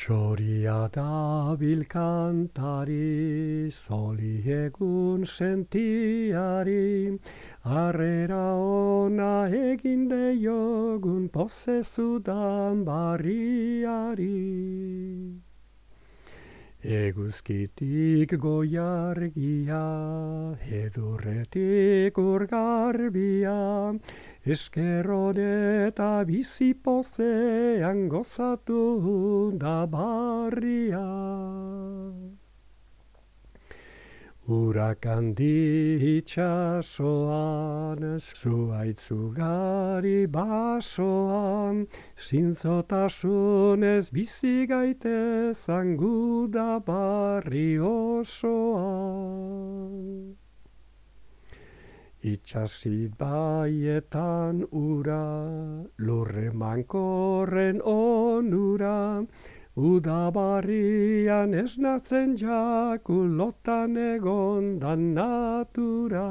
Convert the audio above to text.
Txoria da bilkantari, zoli egun sentiari, arrera ona egin deiogun posezudan barriari. Eguzkitik goiargia, edurretik urgarbia, eskeron eta bizipozean gozatu da barria. Urak handi itxasoan, zuaitzugari basoan, zintzotasunez bizi gaite zangu da barri osoan. Itxasit baietan ura, lurre mankorren onura, Udabarrian esnatzen jaku lotan egon dan natura.